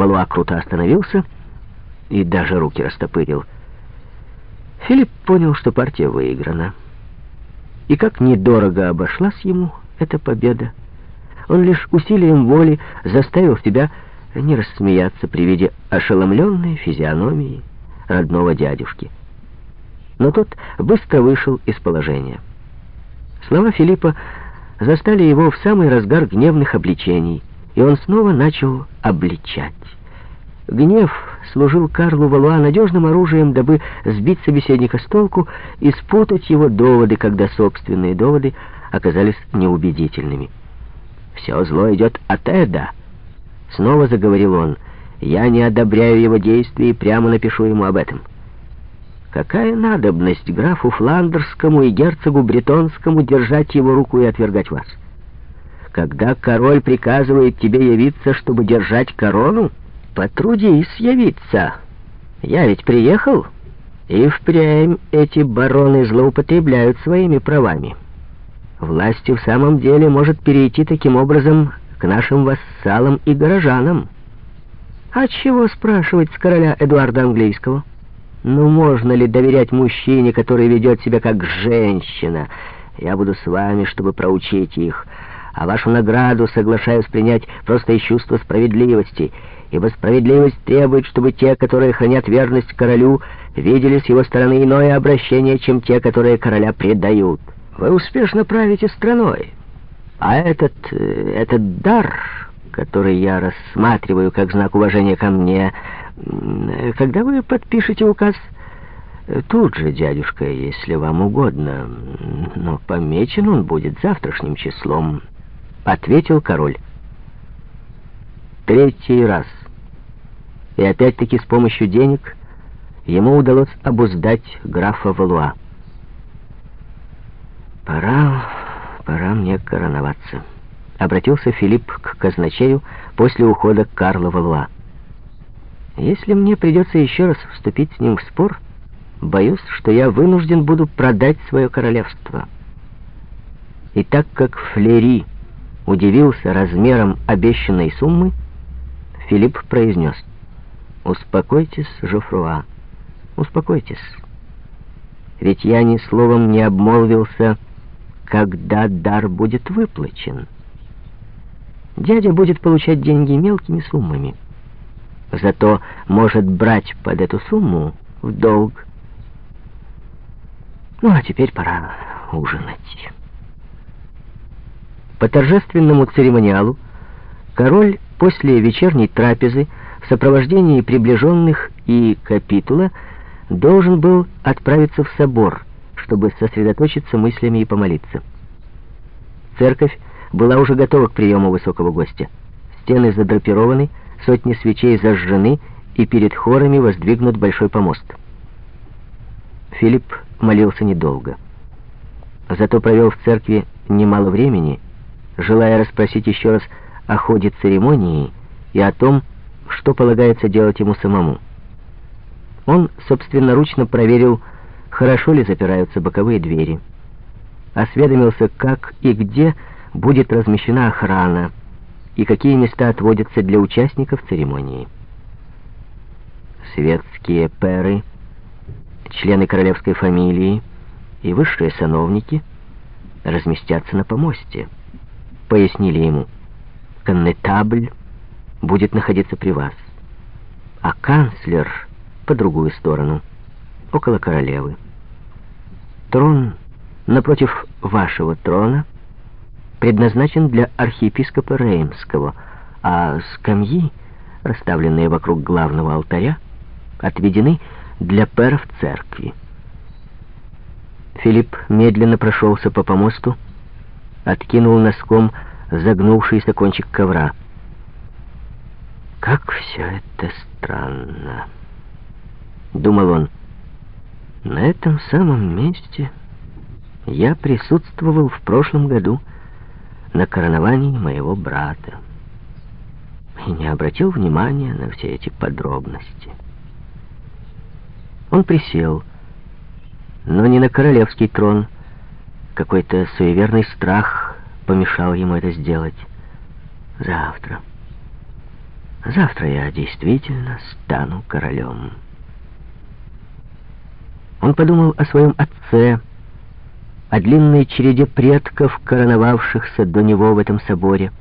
Валуа круто остановился и даже руки растопырил. Филипп понял, что партия выиграна. И как недорого обошлась ему эта победа. Он лишь усилием воли заставил себя не рассмеяться при виде ошеломленной физиономии родного дядюшки. Но тот быстро вышел из положения. Слова Филиппа застали его в самый разгар гневных обличений, и он снова начал обличать. Гнев служил Карлу Валуа надежным оружием, дабы сбить собеседника с толку и спутать его доводы, когда собственные доводы оказались неубедительными. «Все зло идет от Эда», — снова заговорил он. «Я не одобряю его действий и прямо напишу ему об этом». Какая надобность графу Фландерскому и герцогу Бретонскому держать его руку и отвергать вас? Когда король приказывает тебе явиться, чтобы держать корону, потрудись явиться. Я ведь приехал, и впрямь эти бароны злоупотребляют своими правами. Власть в самом деле может перейти таким образом к нашим вассалам и горожанам. А чего спрашивать с короля Эдуарда Английского? Ну, можно ли доверять мужчине, который ведет себя как женщина? Я буду с вами, чтобы проучить их. А вашу награду соглашаюсь принять просто из чувства справедливости, ибо справедливость требует, чтобы те, которые хранят верность королю, видели с его стороны иное обращение, чем те, которые короля предают. Вы успешно правите страной, а этот, э, этот дар, который я рассматриваю как знак уважения ко мне, когда вы подпишете указ... Тут же, дядюшка, если вам угодно, но помечен он будет завтрашним числом, — ответил король. Третий раз. И опять-таки с помощью денег ему удалось обуздать графа Валуа. «Пора, пора мне короноваться», — обратился Филипп к казначею после ухода Карла Валуа. Если мне придется еще раз вступить с ним в спор, боюсь, что я вынужден буду продать свое королевство. И так как Флери удивился размером обещанной суммы, Филипп произнес, «Успокойтесь, Жофруа, успокойтесь. Ведь я ни словом не обмолвился, когда дар будет выплачен. Дядя будет получать деньги мелкими суммами» зато может брать под эту сумму в долг. Ну, а теперь пора ужинать. По торжественному церемониалу король после вечерней трапезы в сопровождении приближенных и капитула должен был отправиться в собор, чтобы сосредоточиться мыслями и помолиться. Церковь была уже готова к приему высокого гостя. Стены задрапированы, сотни свечей зажжены, и перед хорами воздвигнут большой помост. Филипп молился недолго. Зато провел в церкви немало времени, желая расспросить еще раз о ходе церемонии и о том, что полагается делать ему самому. Он собственноручно проверил, хорошо ли запираются боковые двери, осведомился, как и где будет размещена охрана, и какие места отводятся для участников церемонии. Светские перы, члены королевской фамилии и высшие сановники разместятся на помосте. Пояснили ему, коннетабль будет находиться при вас, а канцлер по другую сторону, около королевы. Трон напротив вашего трона — предназначен для архиепископа Реймского, а скамьи, расставленные вокруг главного алтаря, отведены для перов церкви. Филипп медленно прошелся по помосту, откинул носком загнувшийся кончик ковра. «Как все это странно!» — думал он. «На этом самом месте я присутствовал в прошлом году, на короновании моего брата и не обратил внимания на все эти подробности. Он присел, но не на королевский трон. Какой-то суеверный страх помешал ему это сделать. Завтра. Завтра я действительно стану королем. Он подумал о своем отце, о длинной череде предков, короновавшихся до него в этом соборе,